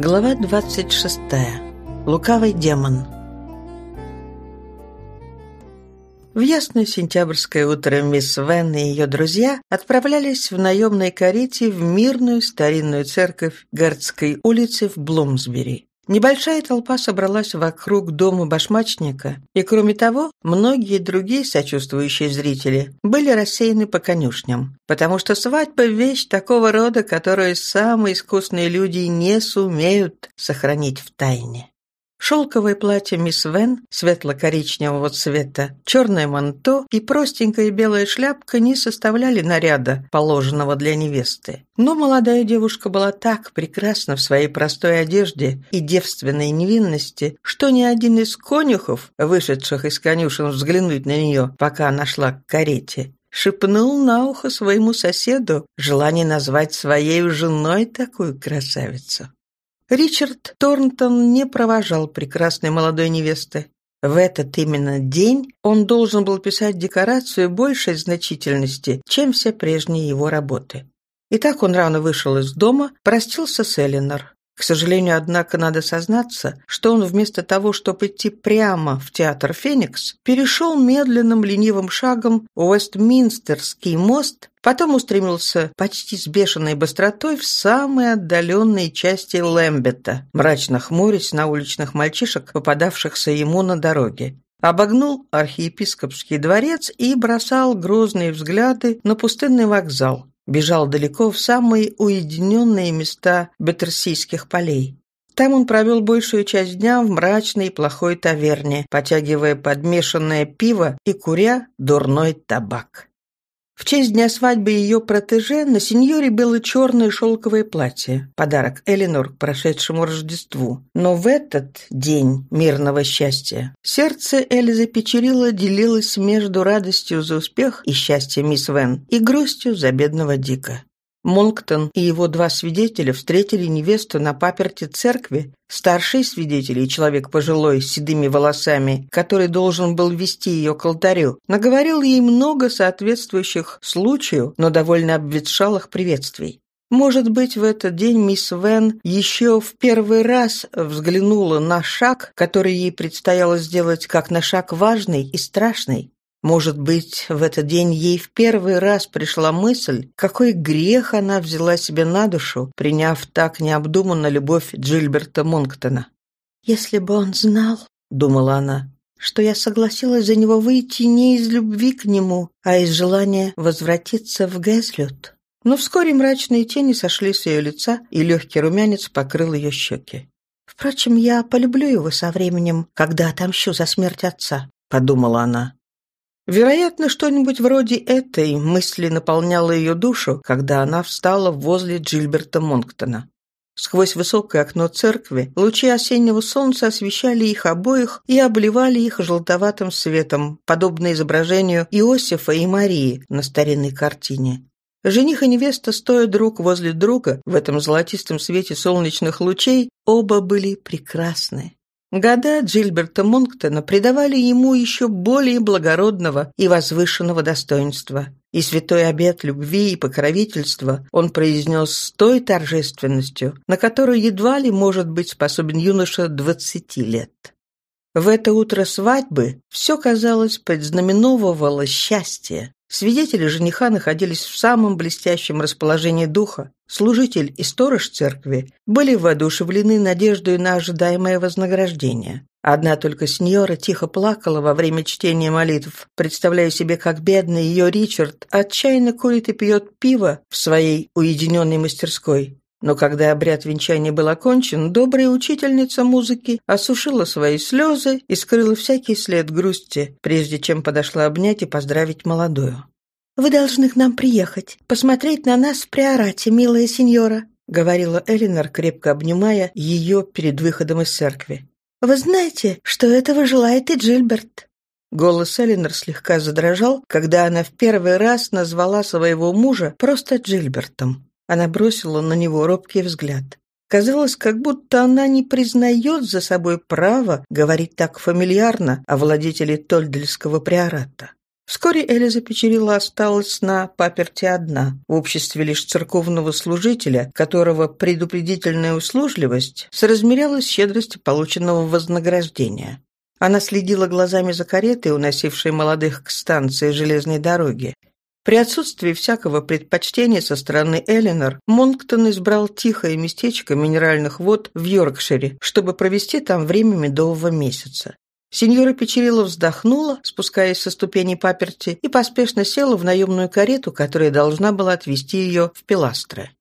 Глава 26. Лукавый демон. В ясное сентябрьское утро мисс Вен и ее друзья отправлялись в наемной карете в мирную старинную церковь Городской улицы в Блумсбери. Небольшая толпа собралась вокруг дома башмачника, и, кроме того, многие другие сочувствующие зрители были рассеяны по конюшням, потому что свадьба – вещь такого рода, которую самые искусные люди не сумеют сохранить в тайне. Шелковое платье мисс Вен светло-коричневого цвета, черное манто и простенькая белая шляпка не составляли наряда, положенного для невесты. Но молодая девушка была так прекрасна в своей простой одежде и девственной невинности, что ни один из конюхов, вышедших из конюшен взглянуть на нее, пока она шла к карете, шепнул на ухо своему соседу желание назвать своей женой такую красавицу. Ричард Торнтон не провожал прекрасной молодой невесты. В этот именно день он должен был писать декорацию большей значительности, чем все прежние его работы. Итак, он рано вышел из дома, простился с Эллинор. К сожалению, однако, надо сознаться, что он вместо того, чтобы идти прямо в театр «Феникс», перешел медленным ленивым шагом Уэстминстерский мост, потом устремился почти с бешеной быстротой в самые отдаленные части Лэмбета, мрачно хмурясь на уличных мальчишек, попадавшихся ему на дороге. Обогнул архиепископский дворец и бросал грозные взгляды на пустынный вокзал, Бежал далеко в самые уединенные места Бетерсийских полей. Там он провел большую часть дня в мрачной и плохой таверне, потягивая подмешанное пиво и куря дурной табак. В честь дня свадьбы ее протеже на сеньоре было черное шелковое платье, подарок Эленор к прошедшему Рождеству. Но в этот день мирного счастья сердце Эльзы Печерила делилось между радостью за успех и счастьем мисс Вен и грустью за бедного Дика. Монктон и его два свидетеля встретили невесту на паперте церкви. Старший свидетель и человек пожилой с седыми волосами, который должен был вести ее к алтарю, наговорил ей много соответствующих случаю, но довольно обветшалых приветствий. Может быть, в этот день мисс Вен еще в первый раз взглянула на шаг, который ей предстояло сделать как на шаг важный и страшный. Может быть, в этот день ей в первый раз пришла мысль, какой грех она взяла себе на душу, приняв так необдуманно любовь Джильберта Монктона. «Если бы он знал, — думала она, — что я согласилась за него выйти не из любви к нему, а из желания возвратиться в Гэзлют». Но вскоре мрачные тени сошли с ее лица, и легкий румянец покрыл ее щеки. «Впрочем, я полюблю его со временем, когда отомщу за смерть отца», — подумала она. Вероятно, что-нибудь вроде этой мысли наполняло ее душу, когда она встала возле Джильберта Монктона. Сквозь высокое окно церкви лучи осеннего солнца освещали их обоих и обливали их желтоватым светом, подобно изображению Иосифа и Марии на старинной картине. Жених и невеста, стоя друг возле друга в этом золотистом свете солнечных лучей, оба были прекрасны. Года Джильберта Монктона придавали ему еще более благородного и возвышенного достоинства. И святой обет любви и покровительства он произнес с той торжественностью, на которую едва ли может быть способен юноша двадцати лет. В это утро свадьбы все, казалось, предзнаменовывало счастье. Свидетели жениха находились в самом блестящем расположении духа. Служитель и сторож церкви были воодушевлены надеждой на ожидаемое вознаграждение. Одна только сеньора тихо плакала во время чтения молитв, представляя себе, как бедный ее Ричард отчаянно курит и пьет пиво в своей уединенной мастерской. Но когда обряд венчания был окончен, добрая учительница музыки осушила свои слезы и скрыла всякий след грусти, прежде чем подошла обнять и поздравить молодую. «Вы должны к нам приехать, посмотреть на нас в приорате, милая сеньора», говорила Элинор, крепко обнимая ее перед выходом из церкви. «Вы знаете, что этого желает и Джильберт». Голос Элинор слегка задрожал, когда она в первый раз назвала своего мужа просто Джильбертом. Она бросила на него робкий взгляд. Казалось, как будто она не признает за собой право говорить так фамильярно о владетеле Тольдельского приората. Вскоре Элиза Печерила осталась на паперти одна, в обществе лишь церковного служителя, которого предупредительная услужливость соразмерялась щедростью полученного вознаграждения. Она следила глазами за каретой, уносившей молодых к станции железной дороги. При отсутствии всякого предпочтения со стороны Эллинор, Монктон избрал тихое местечко минеральных вод в Йоркшире, чтобы провести там время медового месяца. Сеньора Печерило вздохнула, спускаясь со ступеней паперти, и поспешно села в наемную карету, которая должна была отвезти ее в Пиластре.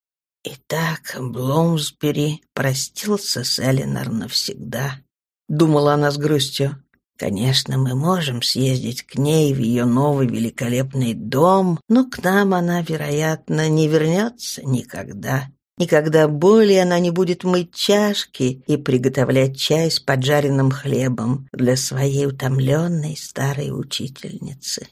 «Итак, Бломсбери простился с Эленор навсегда», — думала она с грустью. «Конечно, мы можем съездить к ней в ее новый великолепный дом, но к нам она, вероятно, не вернется никогда. Никогда более она не будет мыть чашки и приготовлять чай с поджаренным хлебом для своей утомленной старой учительницы.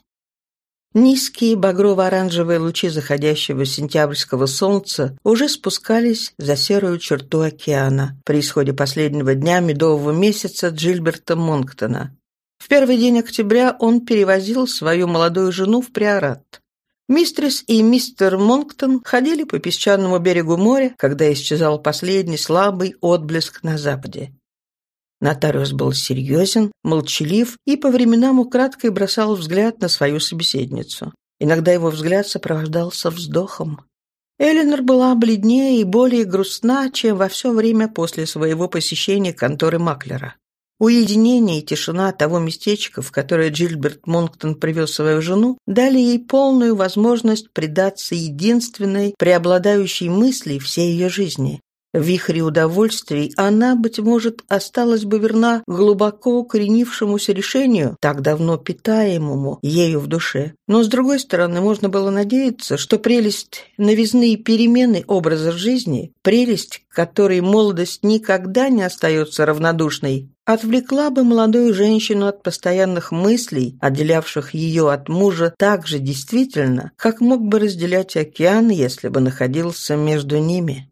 Низкие багрово-оранжевые лучи заходящего сентябрьского солнца уже спускались за серую черту океана при исходе последнего дня медового месяца Джильберта Монктона. В первый день октября он перевозил свою молодую жену в Приорат. Мистрис и мистер Монктон ходили по песчаному берегу моря, когда исчезал последний слабый отблеск на западе. Нотариус был серьезен, молчалив и по временам украдкой бросал взгляд на свою собеседницу. Иногда его взгляд сопровождался вздохом. Эленор была бледнее и более грустна, чем во все время после своего посещения конторы Маклера. Уединение и тишина того местечка, в которое Джильберт Монктон привез свою жену, дали ей полную возможность предаться единственной преобладающей мысли всей ее жизни. В вихре удовольствий она, быть может, осталась бы верна глубоко укоренившемуся решению, так давно питаемому ею в душе. Но, с другой стороны, можно было надеяться, что прелесть новизны и перемены образа жизни, прелесть, которой молодость никогда не остается равнодушной, отвлекла бы молодую женщину от постоянных мыслей, отделявших ее от мужа так же действительно, как мог бы разделять океан, если бы находился между ними.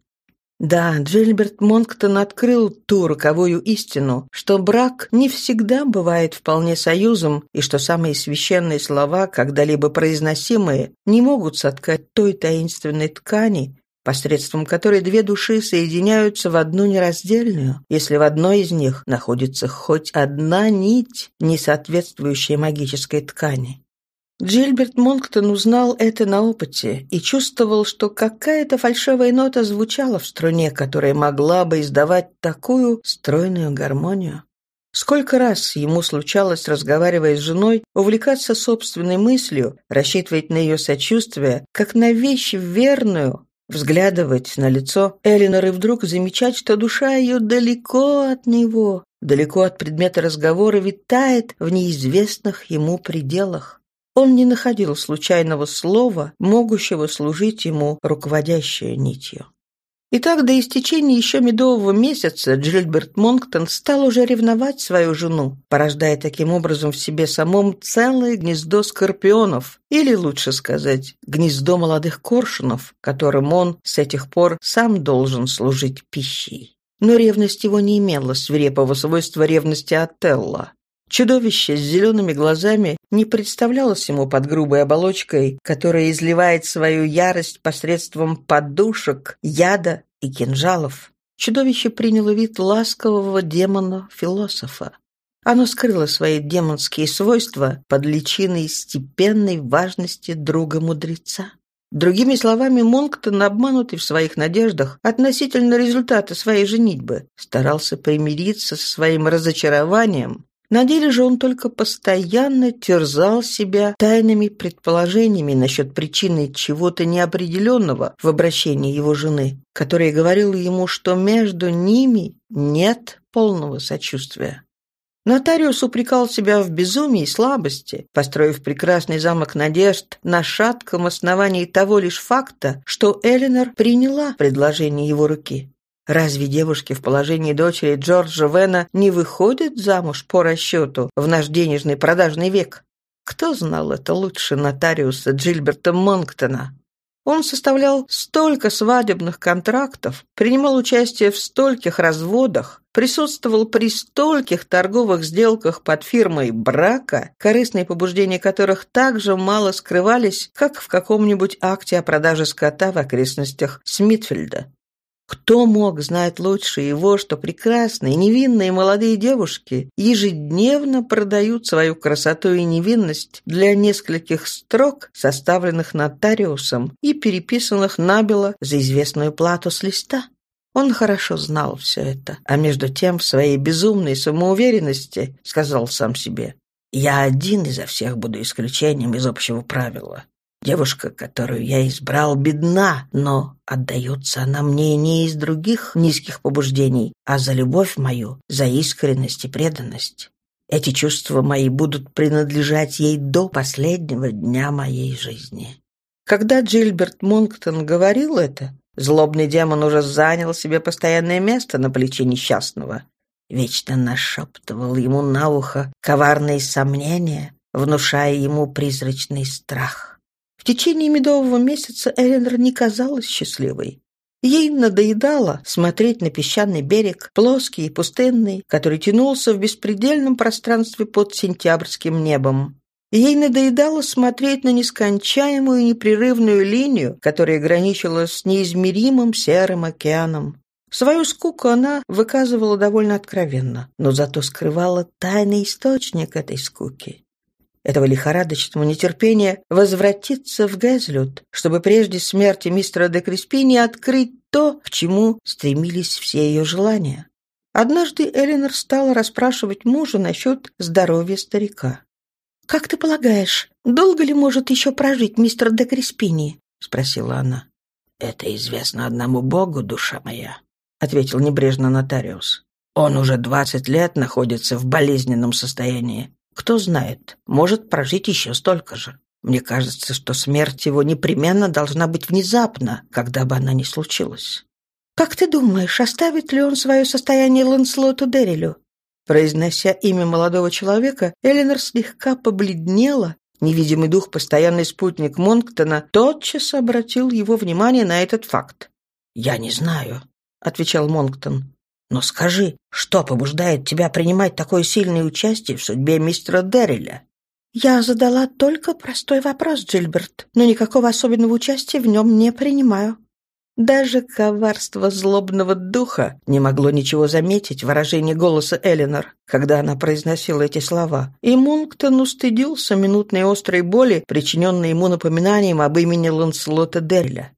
Да, Джильберт Монктон открыл ту роковую истину, что брак не всегда бывает вполне союзом, и что самые священные слова, когда-либо произносимые, не могут соткать той таинственной ткани, посредством которой две души соединяются в одну нераздельную, если в одной из них находится хоть одна нить, не соответствующая магической ткани. Джильберт Монктон узнал это на опыте и чувствовал, что какая-то фальшивая нота звучала в струне, которая могла бы издавать такую стройную гармонию. Сколько раз ему случалось, разговаривая с женой, увлекаться собственной мыслью, рассчитывать на ее сочувствие, как на вещь верную, взглядывать на лицо Эллинор и вдруг замечать, что душа ее далеко от него, далеко от предмета разговора витает в неизвестных ему пределах. Он не находил случайного слова, могущего служить ему руководящей нитью. Итак, до истечения еще медового месяца Джильберт Монктон стал уже ревновать свою жену, порождая таким образом в себе самом целое гнездо скорпионов, или, лучше сказать, гнездо молодых коршунов, которым он с этих пор сам должен служить пищей. Но ревность его не имела свирепого свойства ревности Отелла. Чудовище с зелеными глазами не представлялось ему под грубой оболочкой, которая изливает свою ярость посредством подушек, яда и кинжалов. Чудовище приняло вид ласкового демона-философа. Оно скрыло свои демонские свойства под личиной степенной важности друга-мудреца. Другими словами, Монктон, обманутый в своих надеждах относительно результата своей женитьбы, старался примириться со своим разочарованием на деле же он только постоянно терзал себя тайными предположениями насчет причины чего-то неопределенного в обращении его жены, которая говорила ему, что между ними нет полного сочувствия. Нотариус упрекал себя в безумии и слабости, построив прекрасный замок надежд на шатком основании того лишь факта, что Эленор приняла предложение его руки. Разве девушки в положении дочери Джорджа Вена не выходят замуж по расчету в наш денежный продажный век? Кто знал это лучше нотариуса Джильберта Монктона? Он составлял столько свадебных контрактов, принимал участие в стольких разводах, присутствовал при стольких торговых сделках под фирмой брака, корыстные побуждения которых так же мало скрывались, как в каком-нибудь акте о продаже скота в окрестностях Смитфельда. Кто мог знать лучше его, что прекрасные, невинные молодые девушки ежедневно продают свою красоту и невинность для нескольких строк, составленных нотариусом и переписанных набело за известную плату с листа? Он хорошо знал все это, а между тем в своей безумной самоуверенности сказал сам себе «Я один изо всех буду исключением из общего правила. Девушка, которую я избрал, бедна, но отдается она мне не из других низких побуждений, а за любовь мою, за искренность и преданность. Эти чувства мои будут принадлежать ей до последнего дня моей жизни». Когда Джильберт Монктон говорил это, злобный демон уже занял себе постоянное место на плече несчастного. Вечно нашептывал ему на ухо коварные сомнения, внушая ему призрачный страх. В течение медового месяца Эленор не казалась счастливой. Ей надоедало смотреть на песчаный берег, плоский и пустынный, который тянулся в беспредельном пространстве под сентябрьским небом. Ей надоедало смотреть на нескончаемую непрерывную линию, которая граничила с неизмеримым серым океаном. Свою скуку она выказывала довольно откровенно, но зато скрывала тайный источник этой скуки этого лихорадочного нетерпения возвратиться в Гэзлют, чтобы прежде смерти мистера де Криспини открыть то, к чему стремились все ее желания. Однажды Эленор стала расспрашивать мужа насчет здоровья старика. «Как ты полагаешь, долго ли может еще прожить мистер де Криспини?» — спросила она. «Это известно одному Богу, душа моя», — ответил небрежно нотариус. «Он уже двадцать лет находится в болезненном состоянии. Кто знает, может прожить еще столько же. Мне кажется, что смерть его непременно должна быть внезапна, когда бы она ни случилась. «Как ты думаешь, оставит ли он свое состояние Ланслоту Деррилю?» Произнося имя молодого человека, Эленор слегка побледнела. Невидимый дух, постоянный спутник Монктона, тотчас обратил его внимание на этот факт. «Я не знаю», — отвечал Монктон. Но скажи, что побуждает тебя принимать такое сильное участие в судьбе мистера Дерриля?» «Я задала только простой вопрос, Джильберт, но никакого особенного участия в нем не принимаю». Даже коварство злобного духа не могло ничего заметить в выражении голоса Эленор, когда она произносила эти слова, и Мунктон устыдился минутной острой боли, причиненной ему напоминанием об имени Ланселота Дерриля.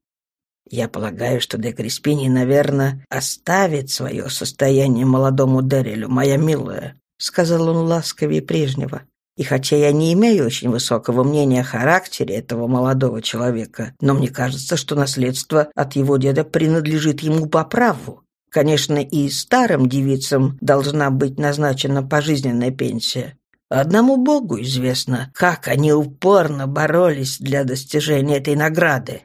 Я полагаю, что де Криспини, наверное, оставит свое состояние молодому Деррелю, моя милая», — сказал он ласковее прежнего. «И хотя я не имею очень высокого мнения о характере этого молодого человека, но мне кажется, что наследство от его деда принадлежит ему по праву. Конечно, и старым девицам должна быть назначена пожизненная пенсия. Одному Богу известно, как они упорно боролись для достижения этой награды.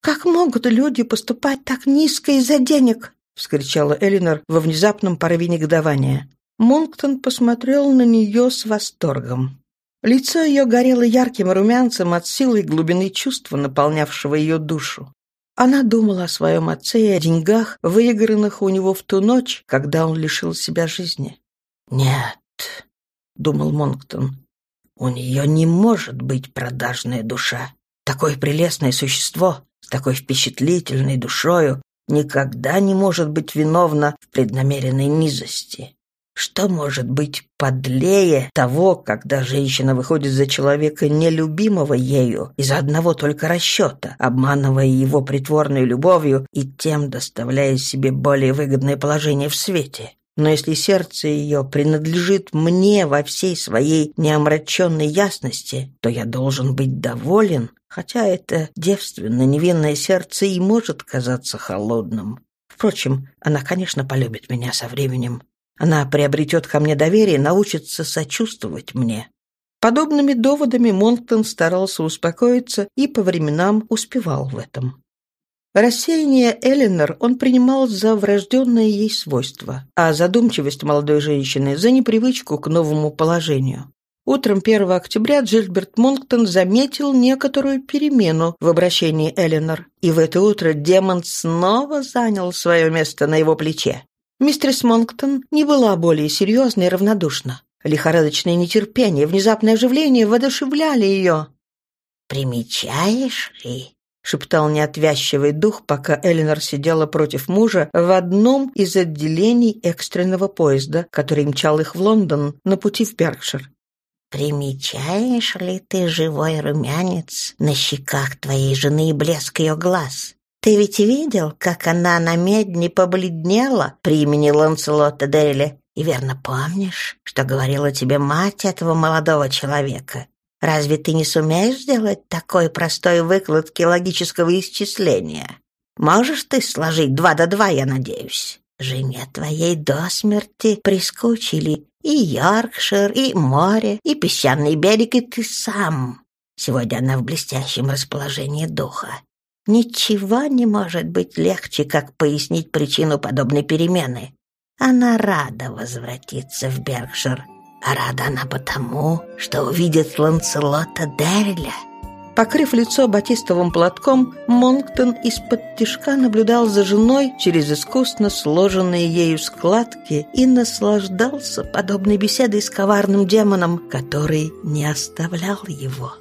«Как могут люди поступать так низко из-за денег?» — вскричала Элинор во внезапном порыве негодования. Монктон посмотрел на нее с восторгом. Лицо ее горело ярким румянцем от силы и глубины чувства, наполнявшего ее душу. Она думала о своем отце и о деньгах, выигранных у него в ту ночь, когда он лишил себя жизни. «Нет», — думал Монктон, — «у нее не может быть продажная душа. Такое прелестное существо, с такой впечатлительной душою никогда не может быть виновна в преднамеренной низости. Что может быть подлее того, когда женщина выходит за человека нелюбимого ею из-за одного только расчета, обманывая его притворной любовью и тем доставляя себе более выгодное положение в свете? Но если сердце ее принадлежит мне во всей своей неомраченной ясности, то я должен быть доволен, хотя это девственно невинное сердце и может казаться холодным. Впрочем, она, конечно, полюбит меня со временем. Она приобретет ко мне доверие, научится сочувствовать мне. Подобными доводами Монктон старался успокоиться и по временам успевал в этом. Рассеяние Эленор он принимал за врожденное ей свойство, а задумчивость молодой женщины – за непривычку к новому положению. Утром 1 октября Джильберт Монктон заметил некоторую перемену в обращении Эленор, и в это утро демон снова занял свое место на его плече. Мистерс Монктон не была более серьезна и равнодушна. Лихорадочное нетерпение, внезапное оживление воодушевляли ее. «Примечаешь ли?» — шептал неотвязчивый дух, пока Эленор сидела против мужа в одном из отделений экстренного поезда, который мчал их в Лондон на пути в Беркшир. «Примечаешь ли ты живой румянец на щеках твоей жены и блеск ее глаз? Ты ведь видел, как она на медне побледнела при имени Ланселота Дерри? И верно помнишь, что говорила тебе мать этого молодого человека? Разве ты не сумеешь сделать такой простой выкладки логического исчисления? Можешь ты сложить два до два, я надеюсь? Жене твоей до смерти прискучили и Йоркшир, и море, и песчаный берег, и ты сам. Сегодня она в блестящем расположении духа. Ничего не может быть легче, как пояснить причину подобной перемены. Она рада возвратиться в Беркшир. А рада она потому, что увидит Ланселота Дерриля. Покрыв лицо батистовым платком, Монктон из-под тишка наблюдал за женой через искусно сложенные ею складки и наслаждался подобной беседой с коварным демоном, который не оставлял его.